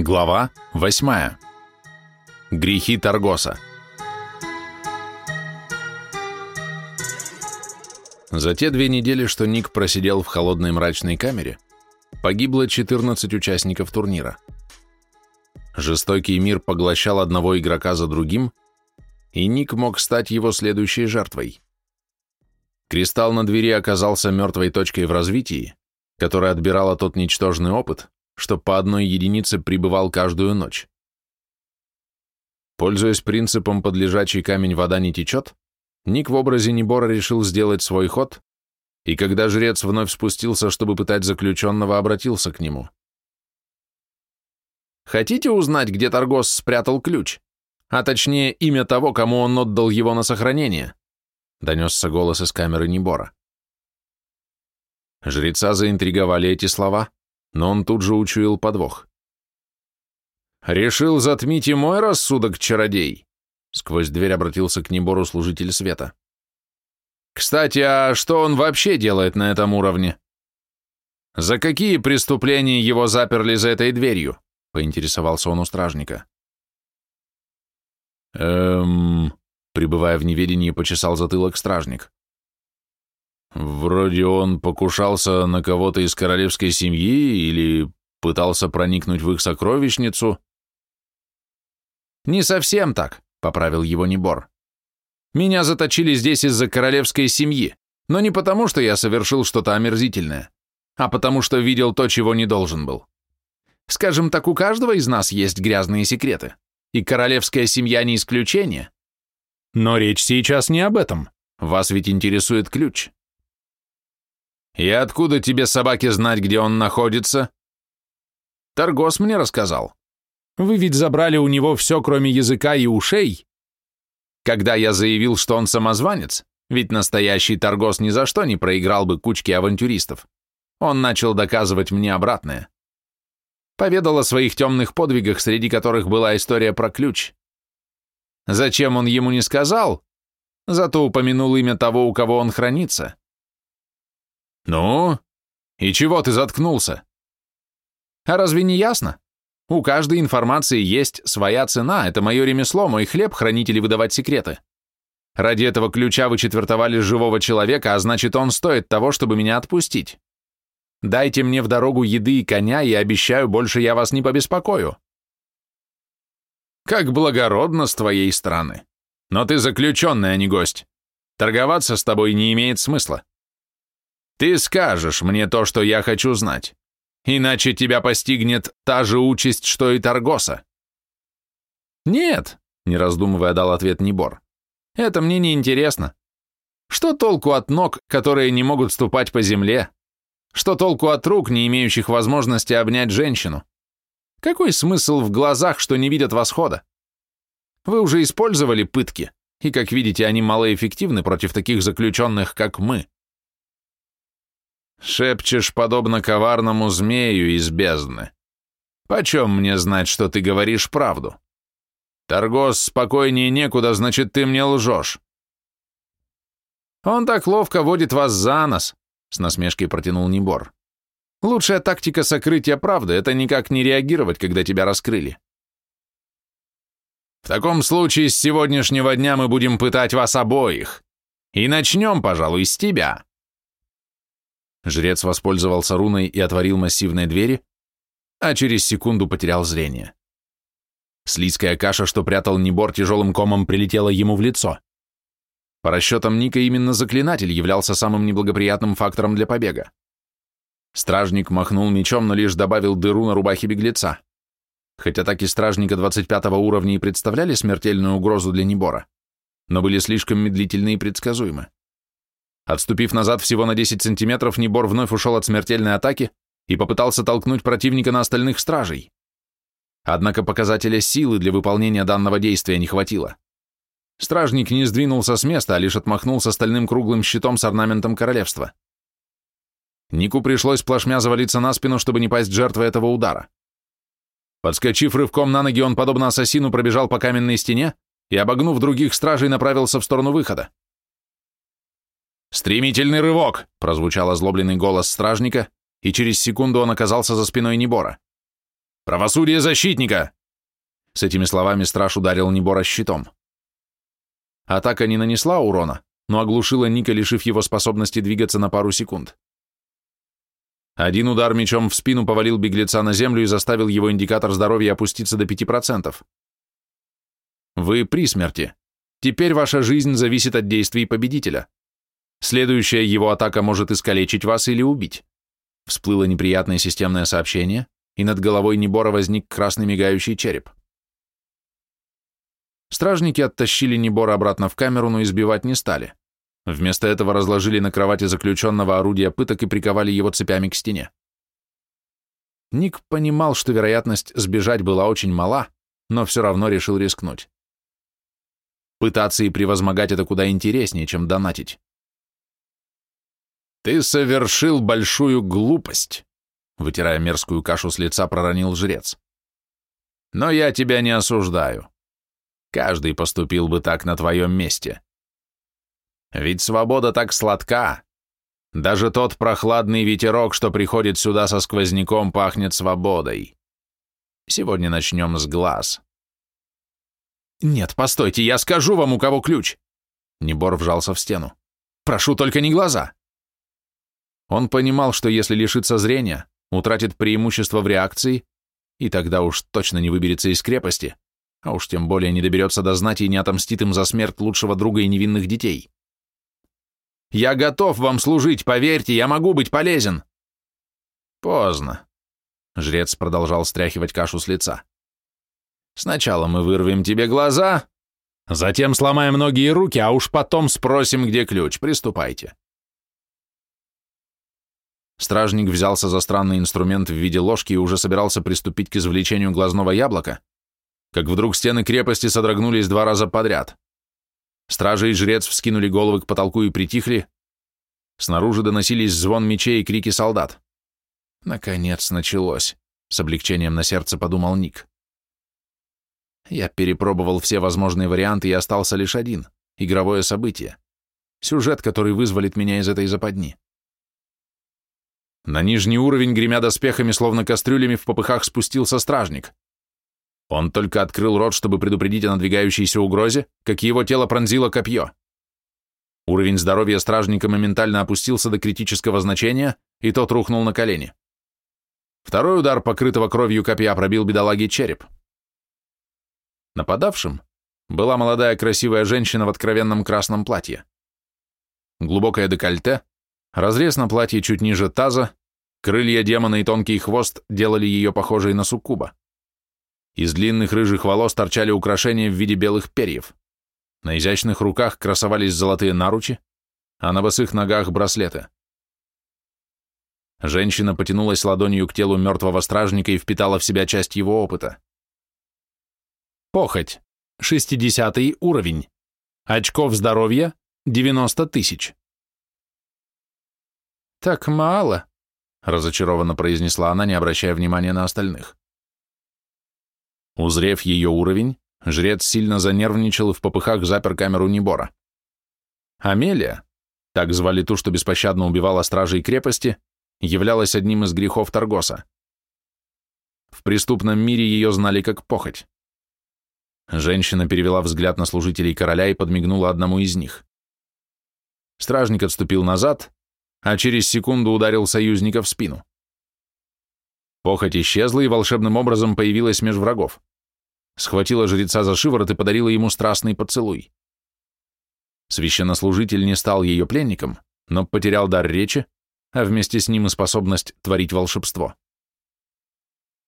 Глава 8. Грехи Таргоса. За те две недели, что Ник просидел в холодной мрачной камере, погибло 14 участников турнира. Жестокий мир поглощал одного игрока за другим, и Ник мог стать его следующей жертвой. Кристалл на двери оказался мертвой точкой в развитии, которая отбирала тот ничтожный опыт, что по одной единице прибывал каждую ночь. Пользуясь принципом «под лежачий камень вода не течет», Ник в образе Небора решил сделать свой ход, и когда жрец вновь спустился, чтобы пытать заключенного, обратился к нему. «Хотите узнать, где Таргос спрятал ключ? А точнее, имя того, кому он отдал его на сохранение?» донесся голос из камеры Небора. Жреца заинтриговали эти слова, но он тут же учуял подвох. «Решил затмить и мой рассудок, чародей?» Сквозь дверь обратился к Небору служитель света. «Кстати, а что он вообще делает на этом уровне?» «За какие преступления его заперли за этой дверью?» — поинтересовался он у стражника. «Эм...» — пребывая в неведении, почесал затылок стражник. Вроде он покушался на кого-то из королевской семьи или пытался проникнуть в их сокровищницу. Не совсем так, поправил его Небор. Меня заточили здесь из-за королевской семьи, но не потому, что я совершил что-то омерзительное, а потому что видел то, чего не должен был. Скажем так, у каждого из нас есть грязные секреты, и королевская семья не исключение. Но речь сейчас не об этом. Вас ведь интересует ключ. «И откуда тебе, собаки, знать, где он находится?» «Торгос мне рассказал. Вы ведь забрали у него все, кроме языка и ушей. Когда я заявил, что он самозванец, ведь настоящий Торгос ни за что не проиграл бы кучке авантюристов, он начал доказывать мне обратное. Поведал о своих темных подвигах, среди которых была история про ключ. Зачем он ему не сказал? Зато упомянул имя того, у кого он хранится. «Ну? И чего ты заткнулся?» «А разве не ясно? У каждой информации есть своя цена, это мое ремесло, мой хлеб хранить или выдавать секреты. Ради этого ключа вы четвертовали живого человека, а значит, он стоит того, чтобы меня отпустить. Дайте мне в дорогу еды и коня, и обещаю, больше я вас не побеспокою». «Как благородно с твоей стороны. Но ты заключенный, а не гость. Торговаться с тобой не имеет смысла. Ты скажешь мне то, что я хочу знать, иначе тебя постигнет та же участь, что и Таргоса. Нет, не раздумывая дал ответ Небор. Это мне не интересно. Что толку от ног, которые не могут ступать по земле? Что толку от рук, не имеющих возможности обнять женщину? Какой смысл в глазах, что не видят восхода? Вы уже использовали пытки, и, как видите, они малоэффективны против таких заключенных, как мы. Шепчешь, подобно коварному змею из бездны. Почем мне знать, что ты говоришь правду? Торгос, спокойнее некуда, значит, ты мне лжешь. Он так ловко водит вас за нос, с насмешкой протянул Небор. Лучшая тактика сокрытия правды — это никак не реагировать, когда тебя раскрыли. В таком случае с сегодняшнего дня мы будем пытать вас обоих. И начнем, пожалуй, с тебя. Жрец воспользовался руной и отворил массивные двери, а через секунду потерял зрение. Слизкая каша, что прятал Небор, тяжелым комом прилетела ему в лицо. По расчетам Ника именно заклинатель являлся самым неблагоприятным фактором для побега. Стражник махнул мечом, но лишь добавил дыру на рубахе беглеца. Хоть атаки стражника 25 уровня и представляли смертельную угрозу для Небора, но были слишком медлительны и предсказуемы. Отступив назад всего на 10 сантиметров, Небор вновь ушел от смертельной атаки и попытался толкнуть противника на остальных стражей. Однако показателя силы для выполнения данного действия не хватило. Стражник не сдвинулся с места, а лишь отмахнулся стальным круглым щитом с орнаментом королевства. Нику пришлось плашмя завалиться на спину, чтобы не пасть жертвой этого удара. Подскочив рывком на ноги, он, подобно ассасину, пробежал по каменной стене и, обогнув других стражей, направился в сторону выхода. «Стремительный рывок!» — прозвучал озлобленный голос стражника, и через секунду он оказался за спиной Небора. Правосудие защитника!» С этими словами страж ударил Небора щитом. Атака не нанесла урона, но оглушила Ника, лишив его способности двигаться на пару секунд. Один удар мечом в спину повалил беглеца на землю и заставил его индикатор здоровья опуститься до 5%. Вы при смерти. Теперь ваша жизнь зависит от действий победителя. Следующая его атака может искалечить вас или убить. Всплыло неприятное системное сообщение, и над головой Небора возник красный мигающий череп. Стражники оттащили Небора обратно в камеру, но избивать не стали. Вместо этого разложили на кровати заключенного орудия пыток и приковали его цепями к стене. Ник понимал, что вероятность сбежать была очень мала, но все равно решил рискнуть. Пытаться и превозмогать это куда интереснее, чем донатить. «Ты совершил большую глупость», — вытирая мерзкую кашу с лица, проронил жрец. «Но я тебя не осуждаю. Каждый поступил бы так на твоем месте. Ведь свобода так сладка. Даже тот прохладный ветерок, что приходит сюда со сквозняком, пахнет свободой. Сегодня начнем с глаз». «Нет, постойте, я скажу вам, у кого ключ!» Небор вжался в стену. «Прошу, только не глаза!» Он понимал, что если лишится зрения, утратит преимущество в реакции, и тогда уж точно не выберется из крепости, а уж тем более не доберется до знати и не отомстит им за смерть лучшего друга и невинных детей. «Я готов вам служить, поверьте, я могу быть полезен!» «Поздно», — жрец продолжал стряхивать кашу с лица. Сначала мы вырвем тебе глаза, затем сломаем ноги и руки, а уж потом спросим, где ключ. Приступайте. Стражник взялся за странный инструмент в виде ложки и уже собирался приступить к извлечению глазного яблока, как вдруг стены крепости содрогнулись два раза подряд. Стражи и жрец вскинули головы к потолку и притихли. Снаружи доносились звон мечей и крики солдат. Наконец началось, с облегчением на сердце подумал Ник. Я перепробовал все возможные варианты и остался лишь один — игровое событие. Сюжет, который вызволит меня из этой западни. На нижний уровень, гремя доспехами, словно кастрюлями, в попыхах спустился стражник. Он только открыл рот, чтобы предупредить о надвигающейся угрозе, как его тело пронзило копье. Уровень здоровья стражника моментально опустился до критического значения, и тот рухнул на колени. Второй удар покрытого кровью копья пробил бедолаге череп. Нападавшим была молодая красивая женщина в откровенном красном платье. Глубокое декольте, разрез на платье чуть ниже таза, крылья демона и тонкий хвост делали ее похожей на суккуба. Из длинных рыжих волос торчали украшения в виде белых перьев. На изящных руках красовались золотые наручи, а на босых ногах браслеты. Женщина потянулась ладонью к телу мертвого стражника и впитала в себя часть его опыта. Похоть. 60 уровень. Очков здоровья 90 тысяч. Так мало, разочарованно произнесла она, не обращая внимания на остальных. Узрев ее уровень, жрец сильно занервничал и в попыхах запер камеру Небора. Амелия, так звали ту, что беспощадно убивала стражей крепости, являлась одним из грехов Таргоса. В преступном мире ее знали как похоть. Женщина перевела взгляд на служителей короля и подмигнула одному из них. Стражник отступил назад, а через секунду ударил союзника в спину. Похоть исчезла и волшебным образом появилась меж врагов. Схватила жреца за шиворот и подарила ему страстный поцелуй. Священнослужитель не стал ее пленником, но потерял дар речи, а вместе с ним и способность творить волшебство.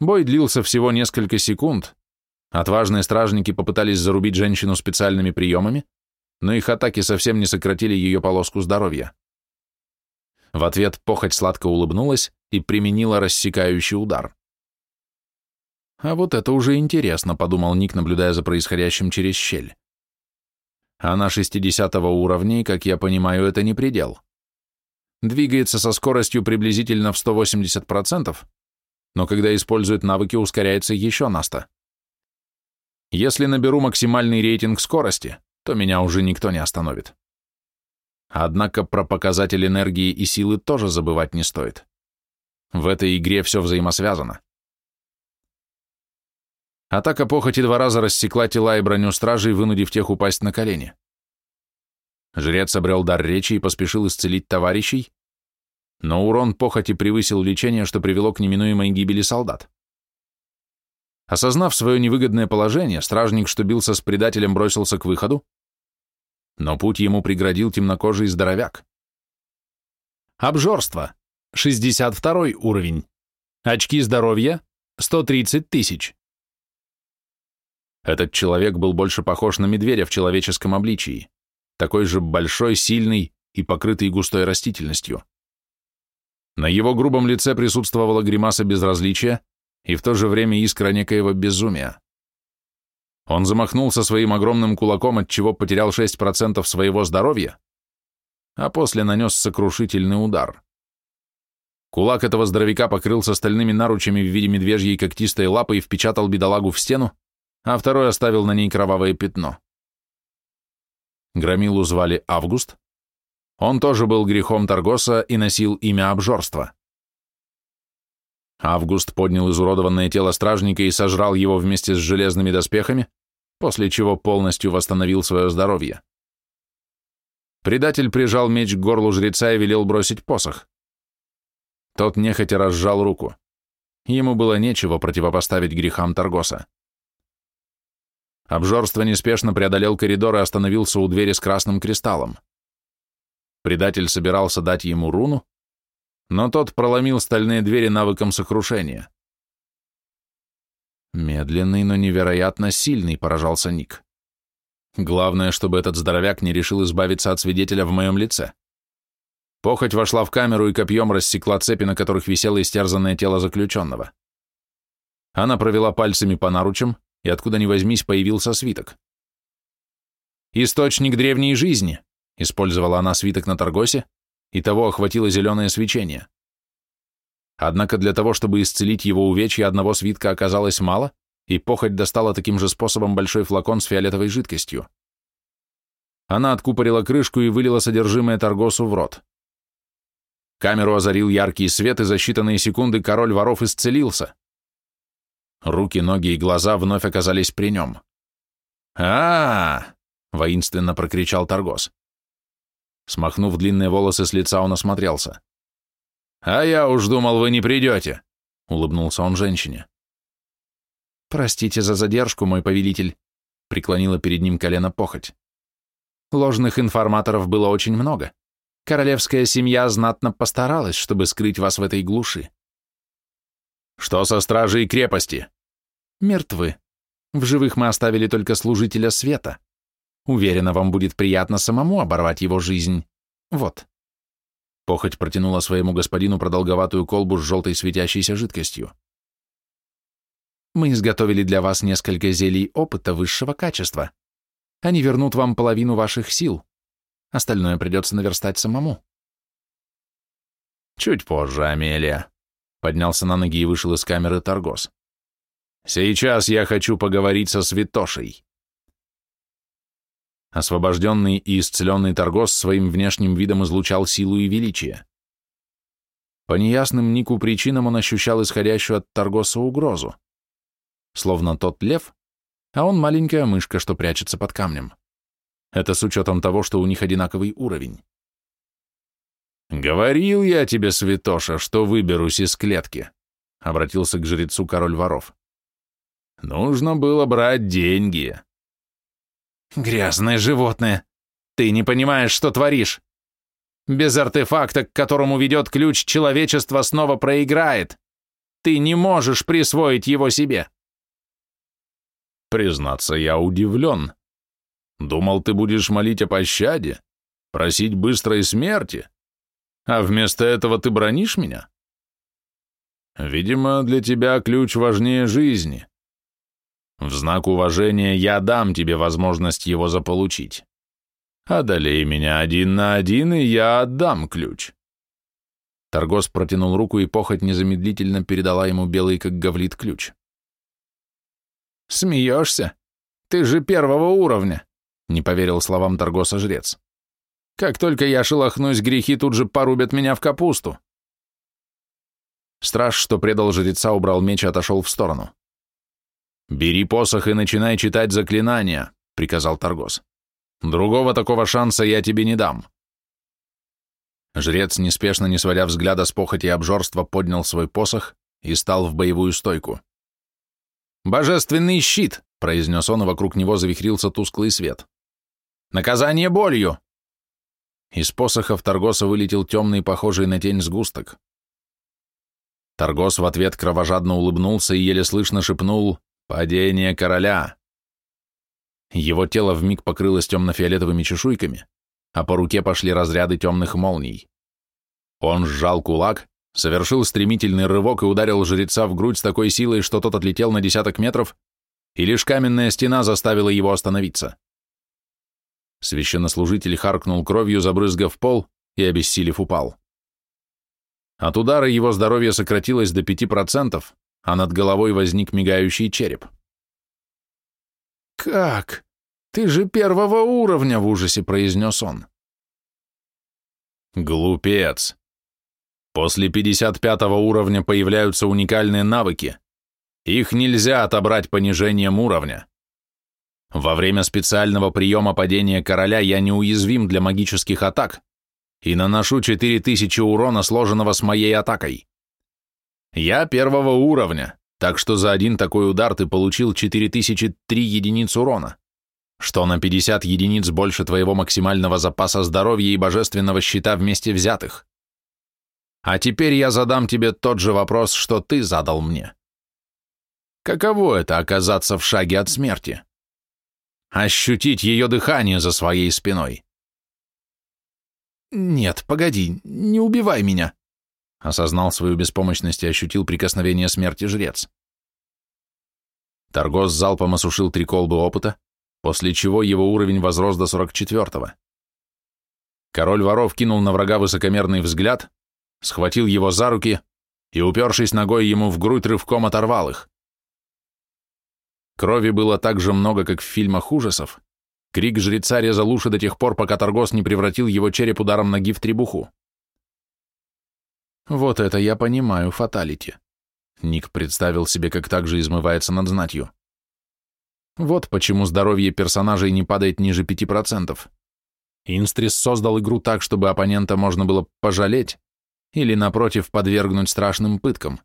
Бой длился всего несколько секунд, Отважные стражники попытались зарубить женщину специальными приемами, но их атаки совсем не сократили ее полоску здоровья. В ответ похоть сладко улыбнулась и применила рассекающий удар. «А вот это уже интересно», — подумал Ник, наблюдая за происходящим через щель. Она 60 уровня, и, как я понимаю, это не предел. Двигается со скоростью приблизительно в 180%, но когда использует навыки, ускоряется еще на 100%. Если наберу максимальный рейтинг скорости, то меня уже никто не остановит. Однако про показатель энергии и силы тоже забывать не стоит. В этой игре все взаимосвязано. Атака похоти два раза рассекла тела и броню стражей, вынудив тех упасть на колени. Жрец обрел дар речи и поспешил исцелить товарищей, но урон похоти превысил лечение, что привело к неминуемой гибели солдат. Осознав свое невыгодное положение, стражник, что бился с предателем, бросился к выходу, но путь ему преградил темнокожий здоровяк. Обжорство. 62 уровень. Очки здоровья. 130 тысяч. Этот человек был больше похож на медведя в человеческом обличии, такой же большой, сильный и покрытый густой растительностью. На его грубом лице присутствовала гримаса безразличия и в то же время искра некоего безумия. Он замахнулся своим огромным кулаком, от чего потерял 6% своего здоровья, а после нанес сокрушительный удар. Кулак этого здоровяка покрылся стальными наручами в виде медвежьей когтистой лапы и впечатал бедолагу в стену, а второй оставил на ней кровавое пятно. Громилу звали Август. Он тоже был грехом Таргоса и носил имя обжорства. Август поднял изуродованное тело стражника и сожрал его вместе с железными доспехами, после чего полностью восстановил свое здоровье. Предатель прижал меч к горлу жреца и велел бросить посох. Тот нехотя разжал руку. Ему было нечего противопоставить грехам Таргоса. Обжорство неспешно преодолел коридор и остановился у двери с красным кристаллом. Предатель собирался дать ему руну, но тот проломил стальные двери навыком сокрушения. Медленный, но невероятно сильный, поражался Ник. Главное, чтобы этот здоровяк не решил избавиться от свидетеля в моем лице. Похоть вошла в камеру и копьем рассекла цепи, на которых висело истерзанное тело заключенного. Она провела пальцами по наручам, и откуда ни возьмись появился свиток. «Источник древней жизни», — использовала она свиток на Торгосе, и того охватило зеленое свечение. Однако для того, чтобы исцелить его увечья, одного свитка оказалось мало, и похоть достала таким же способом большой флакон с фиолетовой жидкостью. Она откупорила крышку и вылила содержимое Торгосу в рот. Камеру озарил яркий свет, и за считанные секунды король воров исцелился. Руки, ноги и глаза вновь оказались при нем. а, -а, -а воинственно прокричал Таргос. Смахнув длинные волосы с лица, он осмотрелся. «А я уж думал, вы не придете», — улыбнулся он женщине. «Простите за задержку, мой повелитель», — преклонила перед ним колено похоть. «Ложных информаторов было очень много. Королевская семья знатно постаралась, чтобы скрыть вас в этой глуши. Что со стражей крепости? Мертвы. В живых мы оставили только служителя света. Уверена, вам будет приятно самому оборвать его жизнь. Вот. Похоть протянула своему господину продолговатую колбу с желтой светящейся жидкостью. Мы изготовили для вас несколько зелий опыта высшего качества. Они вернут вам половину ваших сил. Остальное придется наверстать самому. Чуть позже, Амелия. Поднялся на ноги и вышел из камеры Таргос. «Сейчас я хочу поговорить со святошей». Освобожденный и исцеленный Таргос своим внешним видом излучал силу и величие. По неясным Нику причинам он ощущал исходящую от Таргоса угрозу. Словно тот лев, а он маленькая мышка, что прячется под камнем. Это с учетом того, что у них одинаковый уровень. «Говорил я тебе, святоша, что выберусь из клетки», — обратился к жрецу король воров. «Нужно было брать деньги». «Грязное животное! Ты не понимаешь, что творишь! Без артефакта, к которому ведет ключ, человечество снова проиграет! Ты не можешь присвоить его себе!» Признаться, я удивлен. Думал, ты будешь молить о пощаде, просить быстрой смерти, а вместо этого ты бронишь меня? Видимо, для тебя ключ важнее жизни. В знак уважения я дам тебе возможность его заполучить. Одолей меня один на один, и я отдам ключ. Торгос протянул руку, и похоть незамедлительно передала ему белый, как говлит, ключ. «Смеешься? Ты же первого уровня!» — не поверил словам Торгоса жрец. Как только я шелохнусь, грехи тут же порубят меня в капусту. Страж, что предал жреца, убрал меч и отошел в сторону. «Бери посох и начинай читать заклинания», — приказал Таргос. «Другого такого шанса я тебе не дам». Жрец, неспешно не сводя взгляда с похоти и обжорства, поднял свой посох и стал в боевую стойку. «Божественный щит!» — произнес он, и вокруг него завихрился тусклый свет. «Наказание болью!» Из посохов Таргоса вылетел темный, похожий на тень сгусток. Таргос в ответ кровожадно улыбнулся и еле слышно шепнул «Падение короля!». Его тело вмиг покрылось темно-фиолетовыми чешуйками, а по руке пошли разряды темных молний. Он сжал кулак, совершил стремительный рывок и ударил жреца в грудь с такой силой, что тот отлетел на десяток метров, и лишь каменная стена заставила его остановиться. Священнослужитель харкнул кровью, забрызгав пол, и, обессилев, упал. От удара его здоровье сократилось до пяти процентов, а над головой возник мигающий череп. «Как? Ты же первого уровня!» — в ужасе произнес он. «Глупец! После 55 уровня появляются уникальные навыки. Их нельзя отобрать понижением уровня. Во время специального приема падения короля я неуязвим для магических атак и наношу 4000 урона, сложенного с моей атакой. Я первого уровня, так что за один такой удар ты получил 4003 единиц урона, что на 50 единиц больше твоего максимального запаса здоровья и божественного щита вместе взятых. А теперь я задам тебе тот же вопрос, что ты задал мне. Каково это оказаться в шаге от смерти? ощутить ее дыхание за своей спиной. «Нет, погоди, не убивай меня», — осознал свою беспомощность и ощутил прикосновение смерти жрец. Торгос залпом осушил три колбы опыта, после чего его уровень возрос до 44-го. Король воров кинул на врага высокомерный взгляд, схватил его за руки и, упершись ногой ему в грудь, рывком оторвал их. Крови было так же много, как в фильмах ужасов. Крик жреца резал уши до тех пор, пока Торгос не превратил его череп ударом ноги в требуху. «Вот это я понимаю, фаталити», — Ник представил себе, как так же измывается над знатью. Вот почему здоровье персонажей не падает ниже пяти процентов. Инстрис создал игру так, чтобы оппонента можно было пожалеть или, напротив, подвергнуть страшным пыткам.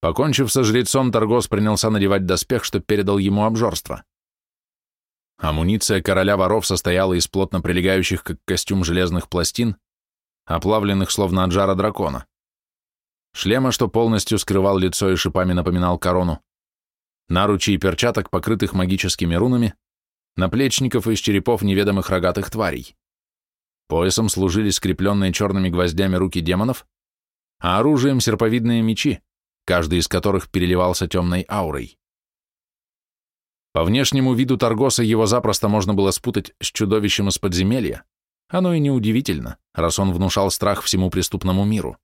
Покончив со жрецом, Торгос принялся надевать доспех, что передал ему обжорство. Амуниция короля воров состояла из плотно прилегающих, как костюм железных пластин, оплавленных словно от жара дракона. Шлема, что полностью скрывал лицо и шипами напоминал корону, наручи и перчаток, покрытых магическими рунами, наплечников из черепов неведомых рогатых тварей. Поясом служили скрепленные черными гвоздями руки демонов, а оружием серповидные мечи, каждый из которых переливался темной аурой. По внешнему виду Таргоса его запросто можно было спутать с чудовищем из подземелья, оно и неудивительно, раз он внушал страх всему преступному миру.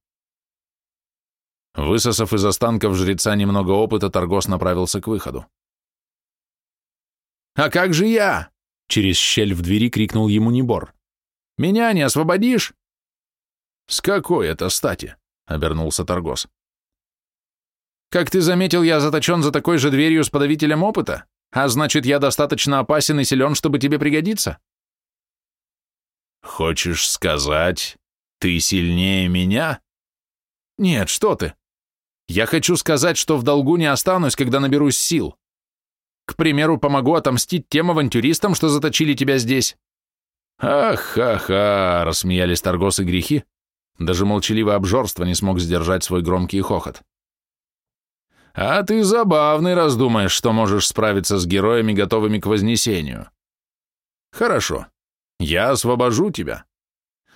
Высосав из останков жреца немного опыта, Таргос направился к выходу. «А как же я?» — через щель в двери крикнул ему Небор. «Меня не освободишь?» «С какой это стати?» — обернулся Таргос. Как ты заметил, я заточен за такой же дверью с подавителем опыта, а значит, я достаточно опасен и силен, чтобы тебе пригодиться. Хочешь сказать, ты сильнее меня? Нет, что ты. Я хочу сказать, что в долгу не останусь, когда наберусь сил. К примеру, помогу отомстить тем авантюристам, что заточили тебя здесь. «Ах-ха-ха!» — рассмеялись торгосы грехи. Даже молчаливое обжорство не смог сдержать свой громкий хохот. А ты забавный, раздумаешь, что можешь справиться с героями, готовыми к вознесению. Хорошо, я освобожу тебя.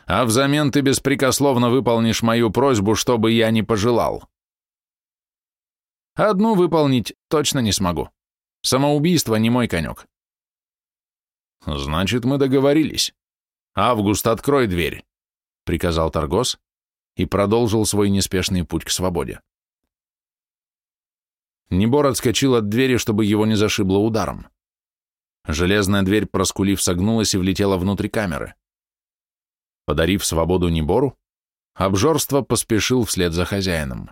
А взамен ты беспрекословно выполнишь мою просьбу, что бы я ни пожелал. Одну выполнить точно не смогу. Самоубийство не мой конек. Значит, мы договорились. Август, открой дверь, приказал Торгос и продолжил свой неспешный путь к свободе. Небор отскочил от двери, чтобы его не зашибло ударом. Железная дверь, проскулив, согнулась и влетела внутрь камеры. Подарив свободу Небору, обжорство поспешил вслед за хозяином.